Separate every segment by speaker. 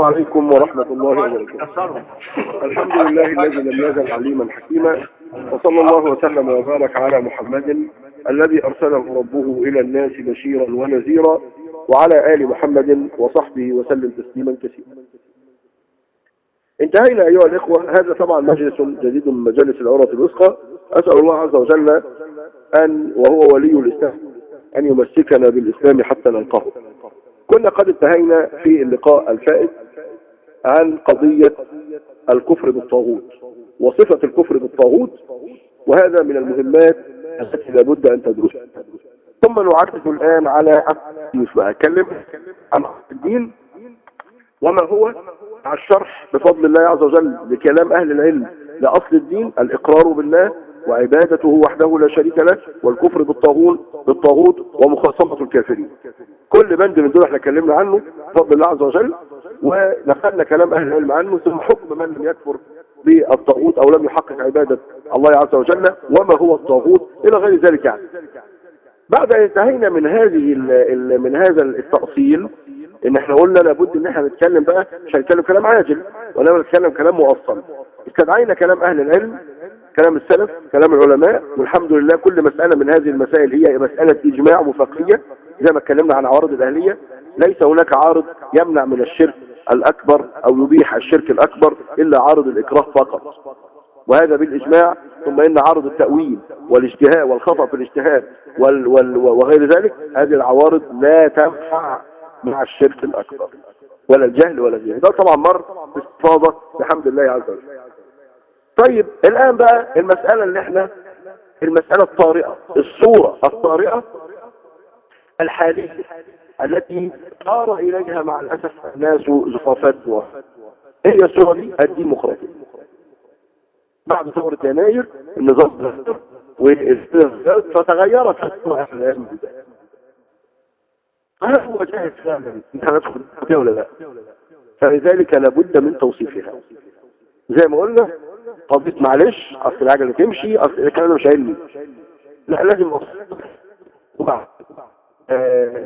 Speaker 1: السلام عليكم ورحمة الله وبركاته. الحمد لله الذي لم يزل عليما حكيما وصلى الله وسلم وبارك على محمد الذي أرسله ربه إلى الناس بشيرا ونذيرا وعلى آل محمد وصحبه وسلم تسليما كثيرا. انتهينا أيها الإخوة هذا طبعا مجلس جديد من مجالس العورة الوثقى. أسأل الله عز وجل أن وهو ولي الإسلام أن يمسكنا بالإسلام حتى نلقاه. كنا قد انتهينا في اللقاء الفائت عن قضية الكفر بالطاغوت وصفة الكفر بالطاغوت وهذا من المهمات التي لابد أن تدرسها. ثم نعرف الآن على بقى أتكلم عن الدين وما هو مع الشرح بفضل الله عز وجل لكلام أهل العلم لأصل الدين الإقرار بالله وعبادته وحده لا شريك له والكفر بالطاغوت بالطاغوت ومخاصمة الكافرين. كل بند من دول إحنا اتكلمنا عنه بفضل الله عز وجل ونقلنا كلام أهل العلم عنه ثم حكم من لم يكفر بالطاغوت أو لم يحقق عبادة الله عز وجل وما هو الطاغوت إلى غير ذلك يعني. بعد أن انتهينا من هذه من هذا التأصيل إن إحنا قلنا لابد إن إحنا نتكلم بقى مش هنتكلم كلام عاجل ولا نتكلم كلام مؤصل. استدعينا كلام أهل العلم كلام السلف كلام العلماء والحمد لله كل مسألة من هذه المسائل هي مسألة إجماع وفقية زي ما اتكلمنا عن عوارض الأهلية ليس هناك عارض يمنع من الشرك الأكبر أو يبيح الشرك الأكبر إلا عارض الإكراه فقط. وهذا بالإجماع ثم إن عارض التأويل والاجتهاد والخطأ في الاجتهاد وال وال وغير ذلك هذه العوارض لا تنفع مع الشرك الأكبر. ولا الجهل ولا الجهل ده طبعا مر باستفاضة بحمد الله عز وجل. طيب الآن بقى المسألة اللي إحنا المسألة الطارئة الصورة الطارئة الحالية التي طار إليها مع الأسف الناس زخافات هي الصورة دي الديمقراطية بعد ثورة يناير النظام فتغيرت هل هو جاهز فعلا؟ إنت هندخل ولا لا؟ فلذلك لابد من توصيفها. زي ما قلنا قضية معلش أصل العجلة تمشي أصل الكلام مش علمي. لا لازم وبعد. آه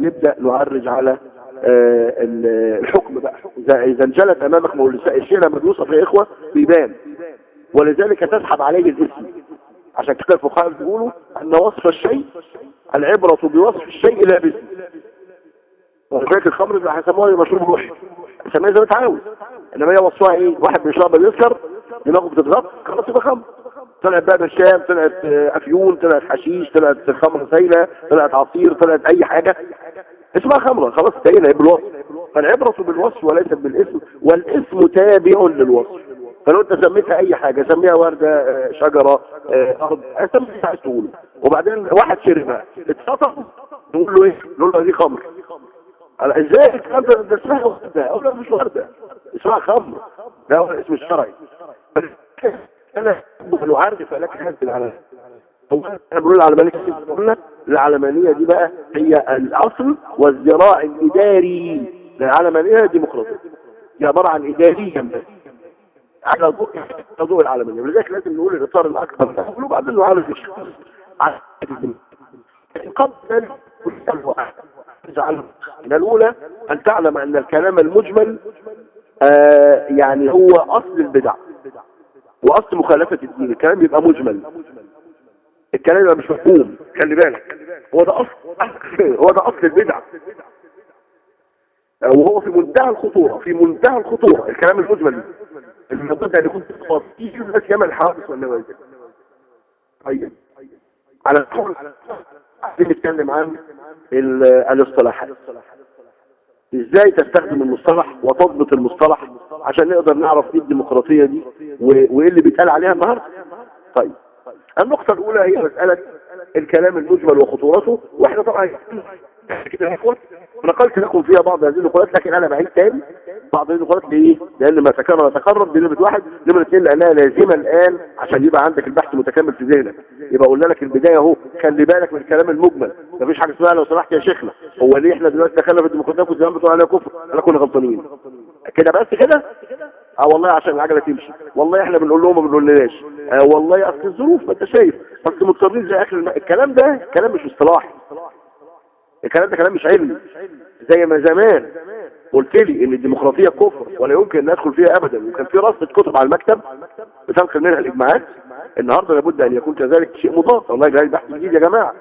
Speaker 1: نبدأ نعرج على آه الحكم بقى. اذا انجلت أمامك الشيء لما بيوصف يا إخوة بيبان. ولذلك تسحب عليه الاسم. عشان كده الفقهاء بيقولوا أن وصف الشيء العبرة بوصف الشيء لا باسم. ولذلك الخمر هيسموها مشروب روحي. هيسموها زي ما انت عاوز إنما هي وصفها إيه؟ واحد بيشرب بيسكر دماغه بتضغط خلاص يبقى خمر. طلعت بقى برشام طلعت أفيون طلعت حشيش طلعت خمر سايلة طلعت عصير طلعت أي حاجة. اسمها خمرة خلاص انتهينا بالوصف فالعبرة بالوصف وليست بالاسم والاسم تابع للوصف. فلو انت سميتها أي حاجة سميها وردة شجرة أرض سميها عايز تقوله. وبعدين واحد شربها اتفطر نقول له إيه؟ نقول له دي خمر. إزاي الكلام ده؟ اسمها وردة. أو لا مش وردة. اسمها خمر. ده هو الاسم الشرعي. أنا نعرف لك هذه العلامات إحنا بنقول العلمانية قلنا العلمانية دي بقى هي الأصل والذراع الإداري. للعلمانية ديمقراطية هي عبارة عن اداريا بس. على ضوء ضوء العلمانية ولذلك لازم نقول الإطار الأكبر ده. وبعدين نعرف الشخص على قبل ذلك الأولى أن تعلم أن الكلام المجمل آه يعني هو أصل البدع. وأصل مخالفة الدين الكلام يبقى مجمل. الكلام يبقى مش مفهوم. خلي بالك. هو ده أصل هو ده أصل البدع. وهو في منتهى الخطورة في منتهى الخطورة. الكلام المجمل. المنطقة اللي كنت تفاصيل الناس يعمل الحوادث والنوازل طيب. على الحول عايزين نتكلم عن الاصطلاحات. إزاي تستخدم المصطلح وتضبط المصطلح؟ عشان نقدر نعرف إيه الديمقراطية دي وإيه اللي بيتقال عليها النهاردة. طيب النقطة الأولى هي مسألة الكلام المجمل وخطورته وإحنا طبعا كده يا اخوات نقلت لكم فيها بعض هذه النقولات لكن أنا بعيد تاني. بعض هذه النقولات ليه؟ لأن ما تكرر تكرر دي نمره واحد. نمرة اثنين لأنها لازمة الآن عشان يبقى عندك البحث متكامل في ذهنك. يبقى قلنا لك البداية أهو خلي بالك من الكلام المجمل. مفيش حاجة اسمها لو سمحت يا شيخنا. هو ليه إحنا دلوقتي دخلنا في الديمقراطية كنت زمان بتقول عليها كفر أنا كنا غلطانين. كده بس كده؟ آه والله عشان العجلة تمشي. والله إحنا بنقول لهم ما بنقولناش. آه والله أصل الظروف ما أنت شايف. اصل مضطرين زي آخر. الكلام ده كلام مش اصطلاحي الكلام ده كلام مش علمي. زي ما زمان قلت لي إن الديمقراطية كفر ولا يمكن أن ادخل فيها ابدا. وكان في رصه كتب على المكتب بتنقل منها الإجماعات. النهارده لابد أن يكون كذلك شيء مضاف. والله ده بحث جديد يا جماعة.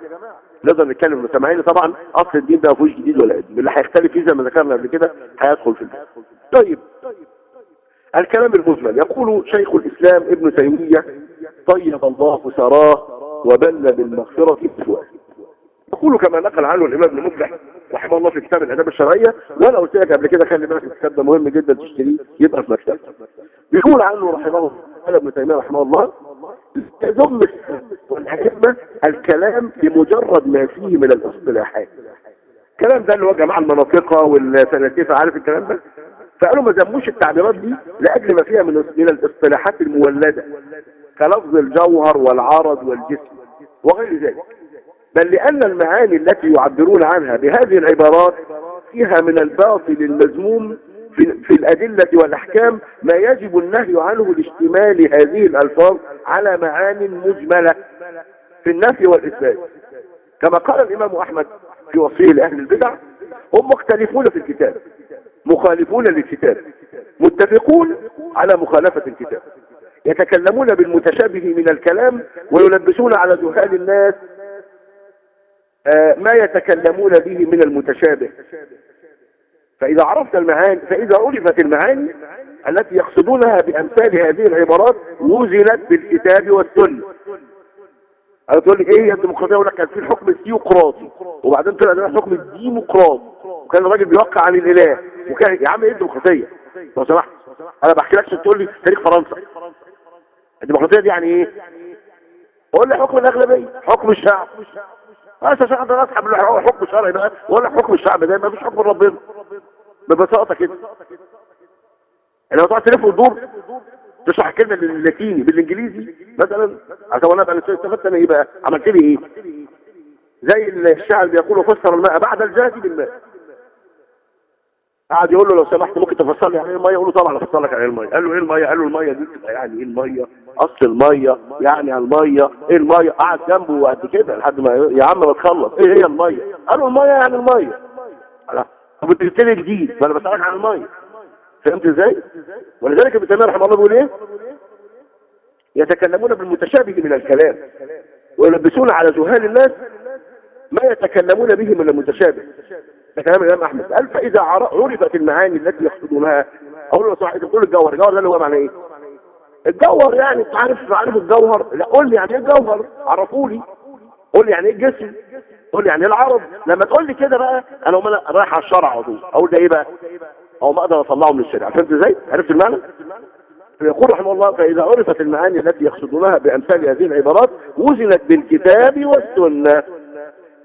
Speaker 1: نقدر نتكلم سامعين طبعا أصل الدين ده ما فيهوش جديد ولا قديم. اللي هيختلف فيه زي ما ذكرنا قبل كده هيدخل في الدين طيب. الكلام المجمل يقول شيخ الإسلام ابن تيمية طيب الله ثراه وبل بالمغفرة بسؤال يقول كما نقل عنه الإمام ابن مفلح رحمه الله في كتاب الأداب الشرعية وأنا قلت لك قبل كده خلي بالك الكتاب ده مهم جدا تشتريه يبقى في مكتب بيقول عنه رحمه الله ابن تيمية رحمه الله يضم والأئمة الكلام بمجرد ما فيه من الاصطلاحات. الكلام ده اللي هو جماعة المناطقة والفلاسفة عارف الكلام ده؟ فقالوا ما ذموش التعبيرات دي لأجل ما فيها من من الاصطلاحات المولدة كلفظ الجوهر والعرض والجسم وغير ذلك. بل لأن المعاني التي يعبرون عنها بهذه العبارات فيها من الباطل المذموم في, في الأدلة والأحكام ما يجب النهي عنه لاشتمال هذه الألفاظ على معان مجملة في النفي والإثبات. كما قال الإمام أحمد في وصيه لأهل البدع هم مختلفون في الكتاب مخالفون للكتاب متفقون على مخالفة الكتاب. يتكلمون بالمتشابه من الكلام ويلبسون على جهال الناس ما يتكلمون به من المتشابه. فإذا عرفت المعاني فإذا عرفت المعاني التي يقصدونها بأمثال هذه العبارات وزنت بالكتاب والسنة. تقول لي إيه يا الديمقراطيه يقول لك كان في الحكم الثيوقراطي وبعدين طلع ده الحكم الديمقراطي وكان الراجل بيوقع عن الإله وكان يا عم إيه الديمقراطيه لو سمحت. أنا بحكي لكش تقول لي تاريخ فرنسا. الديمقراطيه دي يعني إيه؟ قول لي حكم الأغلبية حكم الشعب. بس عشان أقدر اسحب حكم شرعي بقى ولا حكم الشعب ده ما فيش حكم ربنا ببساطة كده. لو تقعد تلف وتدور تشرح الكلمة باللاتيني بالإنجليزي مثلا. عشان أنا بقى استفدت أنا إيه بقى عملت لي إيه؟ زي الشاعر بيقول فسر الماء بعد الجهد بالماء. قعد يقول له لو سمحت ممكن تفسر لي يعني المية؟ يقول له طبعا افسر لك يعني إيه المية. قال له إيه المية؟ قال له المية دي يعني إيه المية؟ أصل المية يعني المية إيه المية؟ قعد جنبه قد كده لحد ما يا عم ما تخلص. إيه هي المية؟ قال له المية يعني المية. طب أنت لي جديد فانا بسألك عن المية. فهمت إزاي؟ ولذلك ابن تيمية رحمه الله بيقول إيه؟ يتكلمون بالمتشابه من الكلام ويلبسون على جهال الناس ما يتكلمون به من المتشابه. ده كلام الإمام أحمد. قال فإذا عرفت المعاني التي يقصدونها أقول له صح انت بتقول الجوهر. الجوهر ده اللي هو معنى إيه؟ الجوهر يعني انت عارف عارف الجوهر؟ لا قول لي يعني إيه الجوهر؟ عرفوا لي قول لي يعني إيه الجسم؟ قول لي يعني إيه العرض؟ لما تقول لي كده بقى أنا أنا رايح على الشرع على طول. أقول ده إيه بقى؟ أو ما أقدر اطلعه من الشرع فهمت إزاي؟ عرفت المعنى؟ يقول رحمه الله فإذا عرفت المعاني التي يقصدونها بأمثال هذه العبارات وزنت بالكتاب والسنة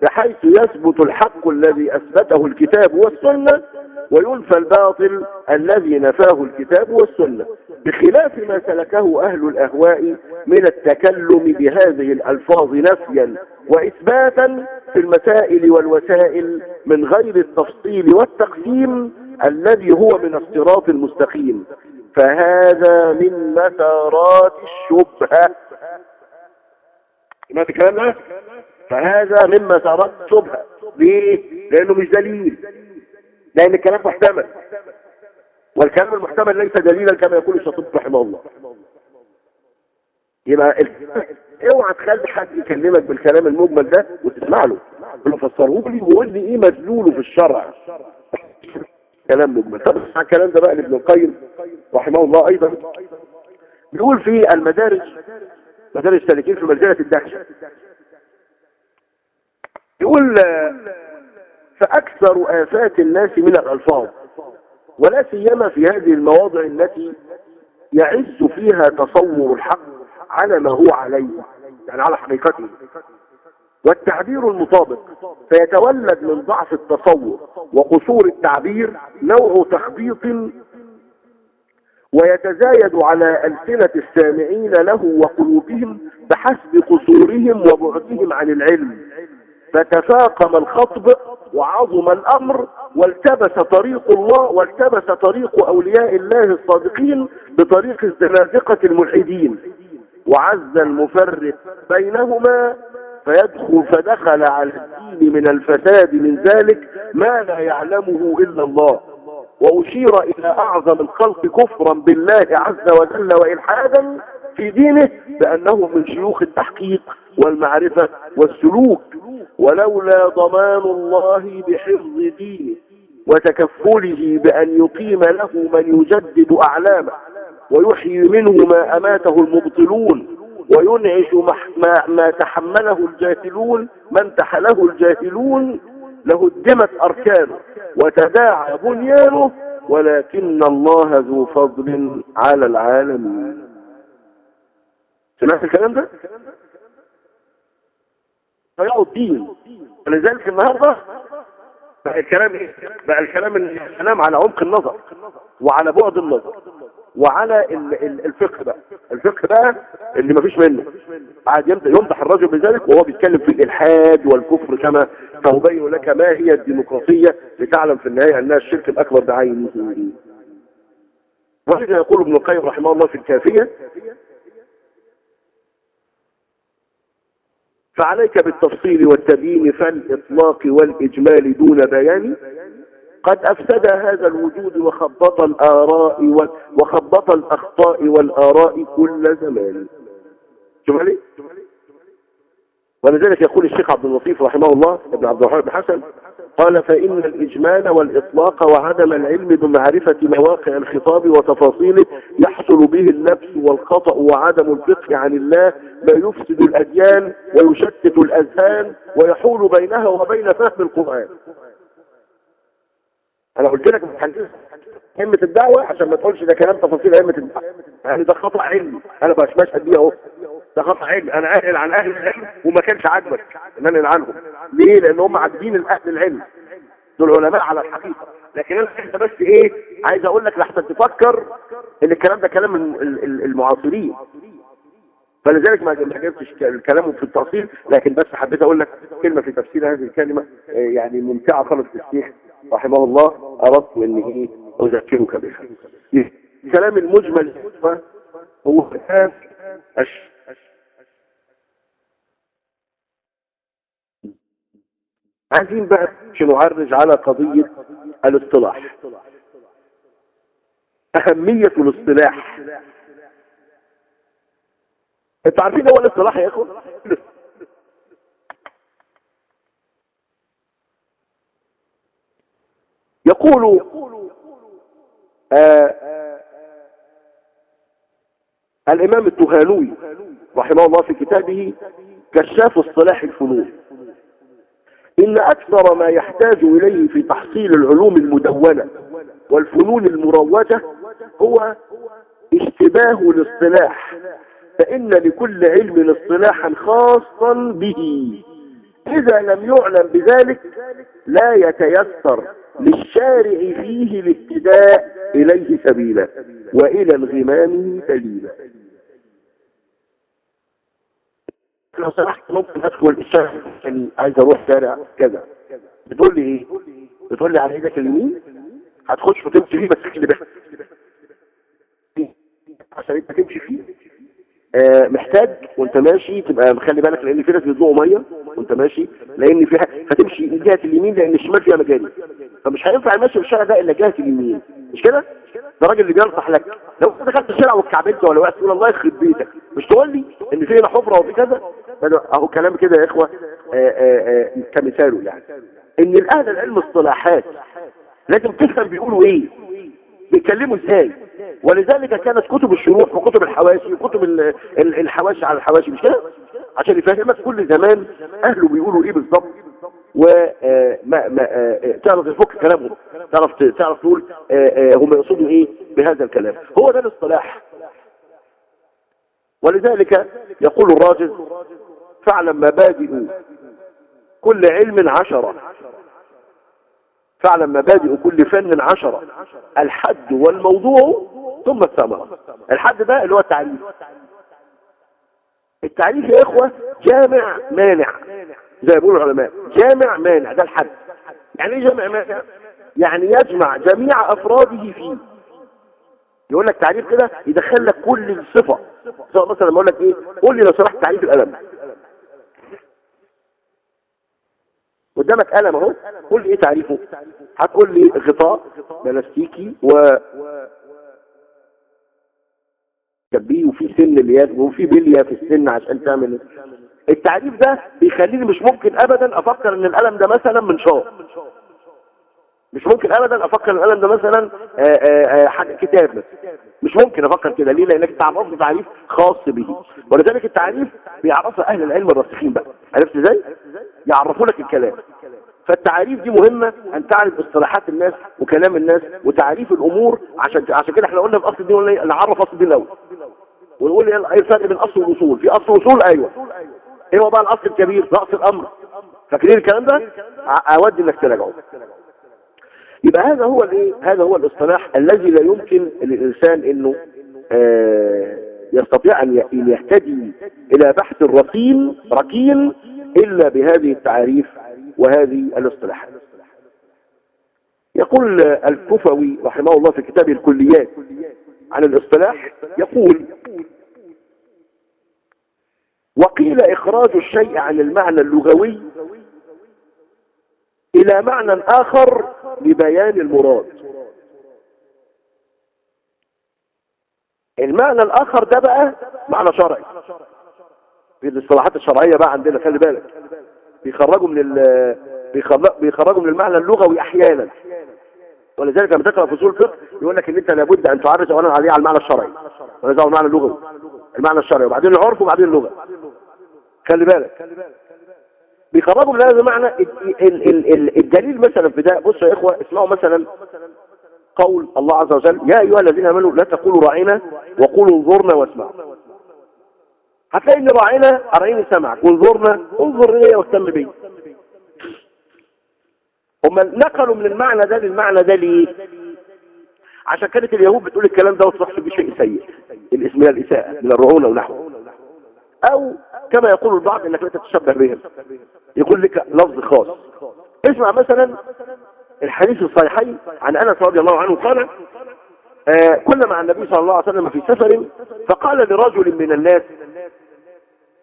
Speaker 1: بحيث يثبت الحق الذي أثبته الكتاب والسنة وينفى الباطل الذي نفاه الكتاب والسنة. بخلاف ما سلكه أهل الأهواء من التكلم بهذه الألفاظ نفيا وإثباتا في المسائل والوسائل من غير التفصيل والتقسيم الذي هو من الصراط المستقيم. فهذا من مسارات الشبهة. ما الكلام فهذا من مسارات الشبهة. ليه؟ لأنه مش دليل. لأن الكلام محتمل. والكلام المحتمل ليس دليلا كما يقول الشاطبي رحمه الله. يبقى اوعى تخلي حد يكلمك بالكلام المجمل ده وتسمع له. قول فسره لي وقول لي إيه مدلوله في الشرع. كلام مجمل. طب اسمع الكلام ده بقى لابن القيم رحمه الله أيضا. بيقول في المدارج مدارج سالكين في منزله الدهشة. يقول فأكثر آفات الناس من الألفاظ. ولا سيما في هذه المواضع التي يعز فيها تصور الحق على ما هو عليه يعني على حقيقته. والتعبير المطابق فيتولد من ضعف التصور وقصور التعبير نوع تخبيط ويتزايد على ألسنة السامعين له وقلوبهم بحسب قصورهم وبعدهم عن العلم. فتفاقم الخطب وعظم الأمر والتبس طريق الله والتبس طريق أولياء الله الصادقين بطريق الزنازقة الملحدين. وعز المفرق بينهما فيدخل فدخل على الدين من الفساد من ذلك ما لا يعلمه إلا الله. وأشير إلى أعظم الخلق كفرا بالله عز وجل وإلحادا في دينه بأنه من شيوخ التحقيق والمعرفة والسلوك ولولا ضمان الله بحفظ دينه وتكفله بأن يقيم له من يجدد أعلامه ويحيي منه ما أماته المبطلون وينعش ما, ما تحمله الجاهلون من تحله الجاهلون لهدمت أركانه وتداعى بنيانه ولكن الله ذو فضل على العالمين. سمعت الكلام ده؟ ضيعوا الدين. ولذلك النهارده بقى الكلام إيه؟ بقى الكلام الكلام على عمق النظر وعلى بعد النظر وعلى الفقه بقى. الفقه بقى اللي مفيش منه. قاعد يمدح الرجل بذلك وهو بيتكلم في الإلحاد والكفر كما سأبين لك ما هي الديمقراطية لتعلم في النهاية أنها الشرك الأكبر بعينه ولذا يقول ابن القيم رحمه الله في الكافية. فعليك بالتفصيل والتبيين فالإطلاق والإجمال دون بيان. قد أفسد هذا الوجود وخبط الآراء وخبط الأخطاء والآراء كل زمان. شوف ولذلك يقول الشيخ عبد اللطيف رحمه الله ابن عبد الرحمن بن حسن قال فإن الإجمال والإطلاق وعدم العلم بمعرفة مواقع الخطاب وتفاصيله يحصل به اللبس والخطأ وعدم الفقه عن الله ما يفسد الأديان ويشتت الأذهان ويحول بينها وبين فهم القرآن. أنا قلت لك همة الدعوة عشان ما تقولش ده كلام تفاصيل همة الدعوة. يعني ده خطأ علمي. أنا مش مشهد بيه أهو. ده خطأ علمي أنا أهل عن أهل العلم وما كانش عاجبك أنا عنهم. ليه؟ لأن هم عاجبين الأهل العلم. دول علماء على الحقيقة. لكن أنت بس إيه عايز أقول لك لحتى تفكر إن الكلام ده كلام المعاصرين. فلذلك ما جبتش الكلام في التفصيل لكن بس حبيت أقول لك كلمة في تفسير هذه الكلمة يعني ممتعة خالص الشيخ رحمه الله أردت ان إيه أذكرك بها. الكلام المجمل هو كتاب عايزين بقى نعرج على قضية الاصطلاح. أهمية الاصطلاح. أنتوا عارفين هو الاصطلاح يا أخوان؟ يقول آه الإمام التهانوي رحمه الله في كتابه كشاف اصطلاح الفنون. إن أكثر ما يحتاج إليه في تحصيل العلوم المدونة والفنون المروجة هو اشتباه الاصطلاح فإن لكل علم اصطلاحا خاصا به. إذا لم يعلم بذلك لا يتيسر للشارع فيه الاهتداء إليه سبيلا وإلى انغمامه دليلا لو سمحت ممكن أدخل الشارع عايز أروح شارع كذا. بتقول لي إيه؟ بتقول لي على إيدك اليمين؟ هتخش وتمشي فيه بس اللي بس عشان انت تمشي فيه. محتاج وانت ماشي تبقى مخلي بالك لأن في ناس بيطلقوا مية وانت ماشي لأن فيها فتمشي من جهة اليمين لأن الشمال فيها مجاري. فمش هينفع المشي في الشارع ده إلا جهة اليمين. مش كده؟ ده راجل اللي بينصح لك. لو دخلت الشارع واتكعبلت ولا وقت تقول الله يخرب بيتك. مش تقول لي إن في هنا حفرة وفي كذا؟ أهو كلام كده يا إخوة آه، آه، آه، كمثاله يعني. إن الأهل العلم اصطلاحات لازم تفهم بيقولوا إيه بيتكلموا إزاي. ولذلك كانت كتب الشروح وكتب الحواشي وكتب الحواشي على الحواشي مش كده؟ عشان يفهمك كل زمان أهله بيقولوا إيه بالظبط. وما ما تعرف تفك كلامهم تعرف تعرف تقول هم يقصدوا إيه بهذا الكلام. هو ده الاصطلاح. ولذلك يقول الراجل فاعلم مبادئ كل علم عشرة. فاعلم مبادئ كل فن عشرة. الحد والموضوع ثم الثمرة. الحد ده اللي هو التعريف. التعريف يا إخوة جامع مانع زي ما العلماء. جامع مانع ده الحد. يعني إيه جامع مانع؟ يعني يجمع جميع أفراده فيه. يقول لك تعريف كده يدخل لك كل الصفة. سواء مثلا لما أقول لك إيه؟ قول لي لو سمحت تعريف الألم. قدامك قلم اهو. قول لي إيه تعريفه؟ هتقول لي غطاء بلاستيكي و كبيه وفي سن اليد وفي بلية في السن عشان تعمل التعريف ده بيخليني مش ممكن ابدا أفكر إن القلم ده مثلا منشار مش ممكن ابدا أفكر ان القلم ده مثلا آه، آآ آه، حاجة كتاب. مثلا مش ممكن أفكر كده. ليه؟ لانك تعرفت تعريف خاص به ولذلك التعريف بيعرفها أهل العلم الراسخين بقى. عرفت إزاي؟ يعرفوا لك الكلام. فالتعريف دي مهمة أن تعرف اصطلاحات الناس وكلام الناس وتعريف الأمور. عشان عشان كده إحنا قلنا في اصل الدين نعرف أصل الدين الأول. ونقول إيه الفرق بين أصل والاصول في أصل وأصول؟ أيوه. إيه هو بقى الأصل الكبير؟ رأس الأمر. فاكرين الكلام ده؟ اودي إنك تراجعه. يبقى هذا هو الايه هذا هو الاصطلاح الذي لا يمكن للإنسان إنه آه يستطيع أن يهتدي إلى بحث الرصين ركين إلا بهذه التعاريف وهذه الاصطلاحات. يقول الكفوي رحمه الله في كتابه الكليات عن الاصطلاح يقول وقيل إخراج الشيء عن المعنى اللغوي إلى معنى آخر لبيان المراد. المعنى الآخر ده بقى معنى شرعي. في الاصطلاحات الشرعية بقى عندنا خلي بالك. بيخرجوا من بيخرجوا من المعنى اللغوي أحيانا. ولذلك لما تقرأ فصول الفقه يقول لك إن أنت لابد أن تعرض اولا عليه على المعنى الشرعي. ولذلك المعنى اللغوي. المعنى الشرعي وبعدين العرف وبعدين اللغة. خلي بالك. بيخرجوا من هذا المعنى. الدليل مثلا في ده بصوا يا إخوة اسمعوا مثلا قول الله عز وجل يا أيها الذين آمنوا لا تقولوا راعينا وقولوا انظرنا واسمعوا. هتلاقي إن راعينا راعيني سمعك وانظرنا انظر إلي واهتم بي. هم نقلوا من المعنى ده للمعنى ده ليه؟ عشان كانت اليهود بتقول الكلام ده وتحسب بشيء سيء الاسم الإساءة من الرعونه ونحوه. أو كما يقول البعض إنك لا تتشبه بهم. يقول لك لفظ خاص. اسمع مثلا الحديث الصحيحين عن أنس رضي الله عنه قال آه كنا مع النبي صلى الله عليه وسلم في سفر فقال لرجل من الناس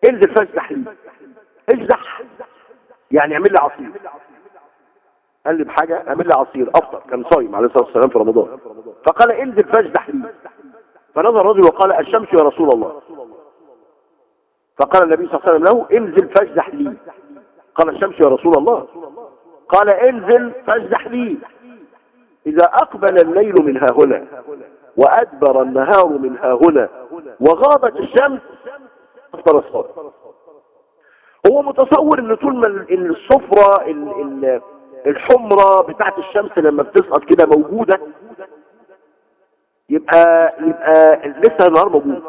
Speaker 1: انزل فاجدح لي. اجدح. يعني اعمل لي عصير. قال لي بحاجة اعمل لي عصير أفطر. كان صايم عليه الصلاة والسلام في رمضان. فقال انزل فاجدح لي. فنظر الرجل وقال الشمس يا رسول الله. فقال النبي صلى الله عليه وسلم له انزل فاجدح لي. قال الشمس يا رسول الله. قال انزل فاجدح لي. إذا أقبل الليل من ها هنا وأدبر النهار من ها هنا وغابت الشمس أفطر الصلاة هو متصور إن طول ما الصفرة الحمرة بتاعت الشمس لما بتسقط كده موجودة يبقى يبقى لسه النهار موجود.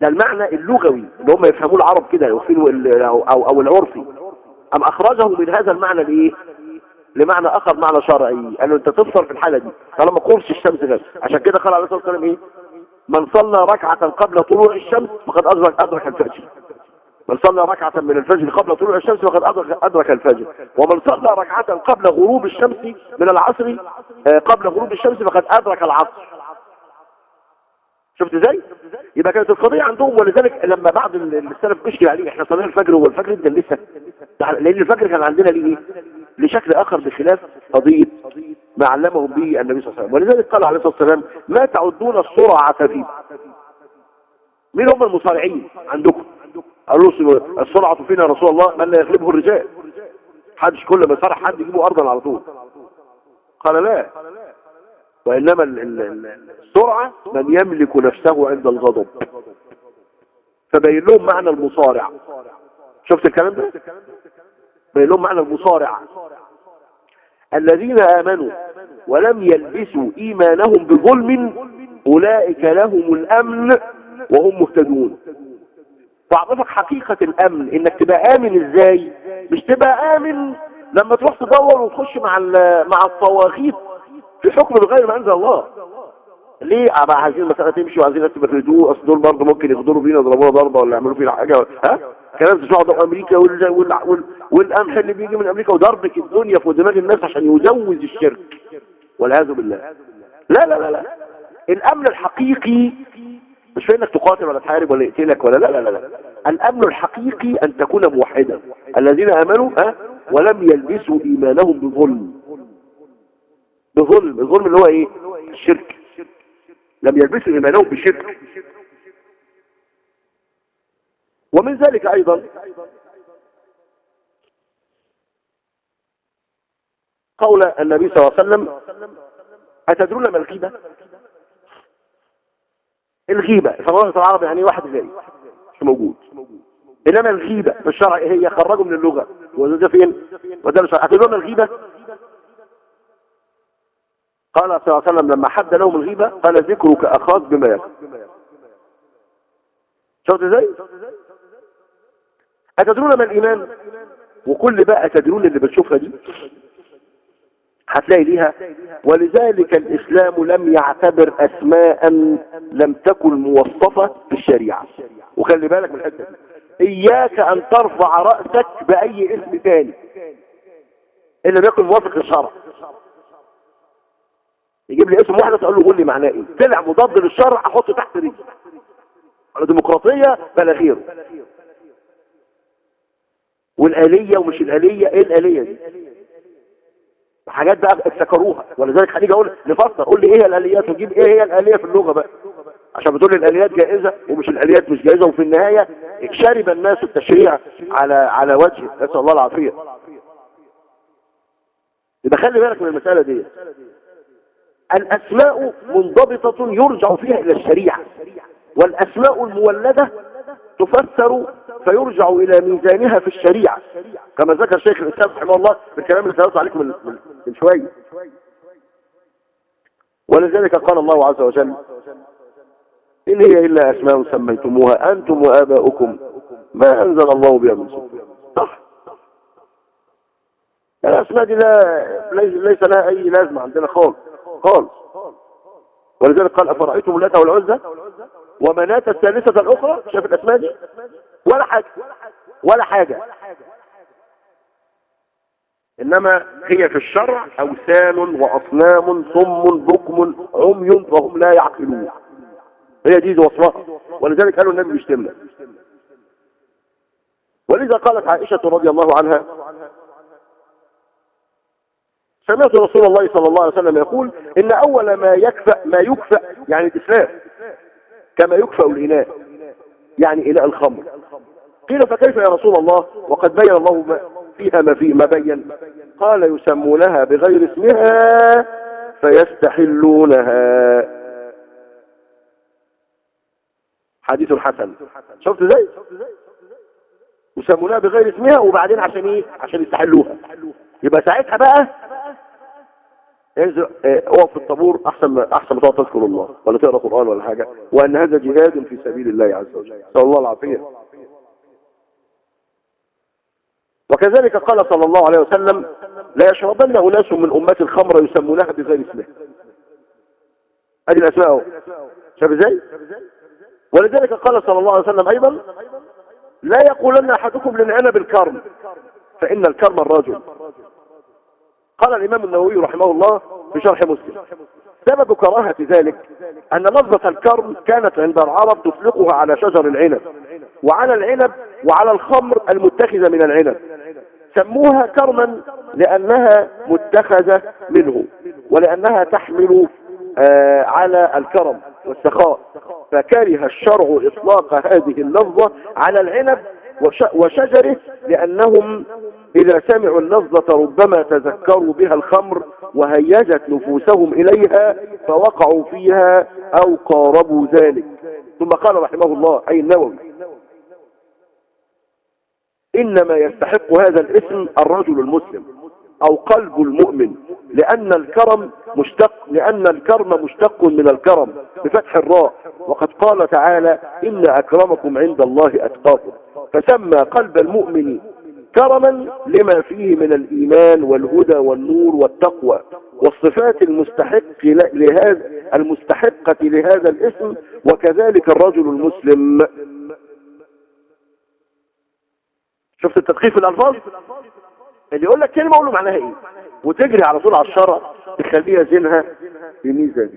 Speaker 1: ده المعنى اللغوي اللي هم يفهموه العرب كده أو أو, أو العرفي. أم اخرجه من هذا المعنى لإيه؟ لمعنى آخر معنى شرعي. انه أنت تفطر في الحالة دي طالما قرص الشمس غير عشان كده قال عليه الصلاة والسلام إيه؟ من صلى ركعة قبل طلوع الشمس فقد ادرك أدرك الفجر. من صلى ركعة من الفجر قبل طلوع الشمس فقد أدرك, أدرك الفجر. ومن صلى ركعة قبل غروب الشمس من العصر آه، قبل غروب الشمس فقد أدرك العصر. شفت إزاي؟ يبقى كانت القضية عندهم ولذلك لما بعض السلف اشكل عليه إحنا صلينا الفجر هو الفجر لسه. لأن الفجر كان عندنا ليه لشكل آخر بخلاف قضية ما علمهم به النبي صلى الله عليه وسلم. ولذلك قال عليه الصلاة والسلام ما تعدون السرعة فيه. مين هم المصارعين عندكم؟ قالوا السرعة فينا رسول الله من لا يغلبه الرجال. حدش كل ما صرح حد يجيبه أرضا على طول. قال لا. وإنما السرعة من يملك نفسه عند الغضب. فبين لهم معنى المصارع. شفت الكلام ده؟ بين لهم معنى المصارع. الذين آمنوا ولم يلبسوا إيمانهم بظلم أولئك لهم الأمن وهم مهتدون. وأعرفك حقيقة الأمن إنك تبقى آمن إزاي؟ مش تبقى آمن لما تروح تدور وتخش مع مع الطواغيت. في حكم بغير ما أنزل الله. ليه بقى عايزين المسألة تمشي وعايزين الناس تبقى الهدوء؟ أصل دول برضه ممكن يغدروا فينا يضربونا ضربة ولا يعملوا فينا حاجة. ها؟ كلام تسمعوا أمريكا وال... وال... وال... والقمح اللي بيجي من أمريكا وضربك الدنيا في دماغ الناس عشان يزوز الشرك. والعياذ بالله. لا لا لا لا. الأمن الحقيقي مش في إنك تقاتل ولا تحارب ولا يقتلك ولا لا لا لا, لا. الأمن الحقيقي أن تكون موحدا. الذين آمنوا ها ولم يلبسوا إيمانهم بظلم. بظلم الظلم اللي هو إيه؟ الشرك. لم يلبسوا إيمانهم بشرك. ومن ذلك أيضا قول النبي صلى الله عليه وسلم أتدرون ما الغيبة؟ الغيبة في العرب يعني واحد زي مش موجود. إنما الغيبة في الشرع هي خرجوا من اللغة. وده فين؟ وده الشرع أتدرون الغيبة؟ قال صلى الله عليه وسلم لما حد لهم الغيبة قال ذكرك أخاك بما يكون. شفت إزاي؟ أتدرون ما الإيمان؟ وكل بقى تدرون اللي بتشوفها دي؟ هتلاقي ليها. ولذلك الإسلام لم يعتبر أسماء لم تكن موصفة في الشريعة وخلي بالك من الحتة إياك أن ترفع رأسك بأي اسم تاني. إلا بيكون موافق للشرع. يجيب لي اسم واحد تقول له قول لي معناه إيه. طلع مضاد للشرع أحطه تحت رجلي. ديمقراطية بلا غيره. والآلية ومش الآلية إيه الآلية دي؟ حاجات بقى ابتكروها ولذلك هنيجي أقول نفسر قول لي إيه الآليات؟ وجيب إيه هي الآلية في اللغة بقى؟ عشان بتقول الآليات جائزة ومش الآليات مش جائزة وفي النهاية شرب الناس التشريع على على وجه نسأل الله العافية. يبقى خلي بالك من المسألة دي الأسماء منضبطة يرجع فيها إلى الشريعة والأسماء المولدة تفسر فيرجع إلى ميزانها في الشريعة. كما ذكر شيخ الإسلام رحمه الله بالكلام اللي سألت عليكم من, شوية ولذلك قال الله عز وجل إن هي إلا أسماء سميتموها أنتم وآباؤكم ما أنزل الله بها من سلطان صح. الأسماء دي لا ليس لها أي لازمة عندنا خالص. خالص. ولذلك قال أفرأيتم اللات والعزة ومناة الثالثة الأخرى؟ شاف الأسماء دي؟ ولا حاجة. ولا حاجة. إنما هي في الشرع أوثان وأصنام صم بكم عمي فهم لا يعقلون. هي دي وصفها. ولذلك قالوا النبي بيشتمنا ولذا قالت عائشة رضي الله عنها سمعت رسول الله صلى الله عليه وسلم يقول إن أول ما يكفأ ما يكفأ يعني الإسلام كما يكفأ الإناء يعني إناء الخمر. قيل فكيف يا رسول الله؟ وقد بين الله فيها ما فيه ما بين. قال يسمونها بغير اسمها فيستحلونها. حديث حسن. شفت إزاي يسمونها بغير اسمها وبعدين عشان إيه؟ عشان يستحلوها. يبقى ساعتها بقى اقف في الطابور احسن احسن ما تذكر الله ولا تقرأ قرآن ولا حاجة. وان هذا جهاد في سبيل الله عز وجل. صلى الله العافية. وكذلك قال صلى الله عليه وسلم لا يشربن اناس من امتي الخمر يسمونها بغير اسمها ادي الأسماء شايف إزاي؟ ولذلك قال صلى الله عليه وسلم أيضا لا يقولن أحدكم للعنب الكرم فإن الكرم الرجل. قال الإمام النووي رحمه الله في شرح مسلم. سبب كراهة ذلك أن لفظة الكرم كانت عند العرب تطلقها على شجر العنب وعلى العنب وعلى الخمر المتخذة من العنب. سموها كرما لأنها متخذة منه ولأنها تحمل آه على الكرم والسخاء. فكره الشرع إطلاق هذه اللفظة على العنب وشجره لأنهم إذا سمعوا اللفظة ربما تذكروا بها الخمر وهيجت نفوسهم إليها فوقعوا فيها أو قاربوا ذلك. ثم قال رحمه الله أي النووي إنما يستحق هذا الاسم الرجل المسلم. أو قلب المؤمن لأن الكرم مشتق لأن الكرم مشتق من الكرم بفتح الراء. وقد قال تعالى إن أكرمكم عند الله أتقاكم. فسمى قلب المؤمن كرما لما فيه من الإيمان والهدى والنور والتقوى والصفات المستحق لهذا المستحقة لهذا الاسم وكذلك الرجل المسلم. شفت التدقيق في الألفاظ؟ اللي يقول لك كلمة أقول له معناها إيه؟ وتجري على طول على الشرع تخليها زينها بميزة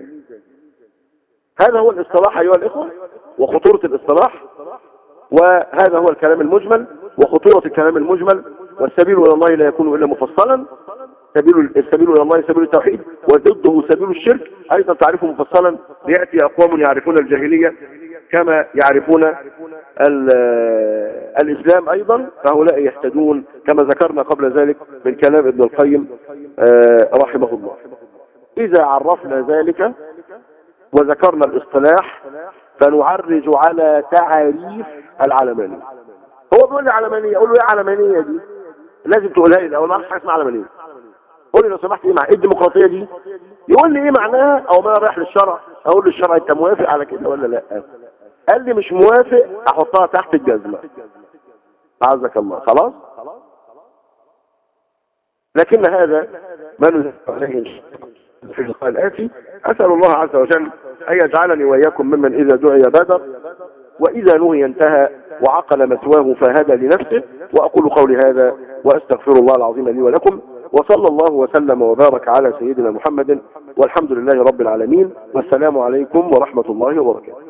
Speaker 1: هذا هو الاصطلاح أيها الإخوة وخطورة الاصطلاح وهذا هو الكلام المجمل وخطورة الكلام المجمل والسبيل إلى الله لا يكون إلا مفصلا. سبيل السبيل إلى الله سبيل التوحيد وضده سبيل الشرك أيضا تعرفه مفصلا ليأتي أقوام يعرفون الجاهلية كما يعرفون الإسلام أيضا فهؤلاء يهتدون كما ذكرنا قبل ذلك من كلام ابن القيم آه، رحمه الله. إذا عرفنا ذلك وذكرنا الاصطلاح فنعرج على تعاريف العلمانية. هو بيقول لي علمانية أقول له إيه علمانية دي؟ لازم تقولها لي الأول ما أعرفش حاجة اسمها علمانية. قول لي لو سمحت إيه مع إيه الديمقراطية دي؟ يقول لي إيه معناها أو ما رايح للشرع؟ أقول للشرع أنت موافق على كده ولا لا؟ قال لي مش موافق أحطها تحت الجزمة. عزك الله. خلاص؟ لكن هذا ما نزل في اللقاء الآتي. أسأل الله عز وجل أن يجعلني وإياكم ممن إذا دعي بدر وإذا نهي انتهى وعقل مثواه فهدى لنفسه. وأقول قولي هذا وأستغفر الله العظيم لي ولكم. وصلى الله وسلم وبارك على سيدنا محمد. والحمد لله رب العالمين. والسلام عليكم ورحمة الله وبركاته.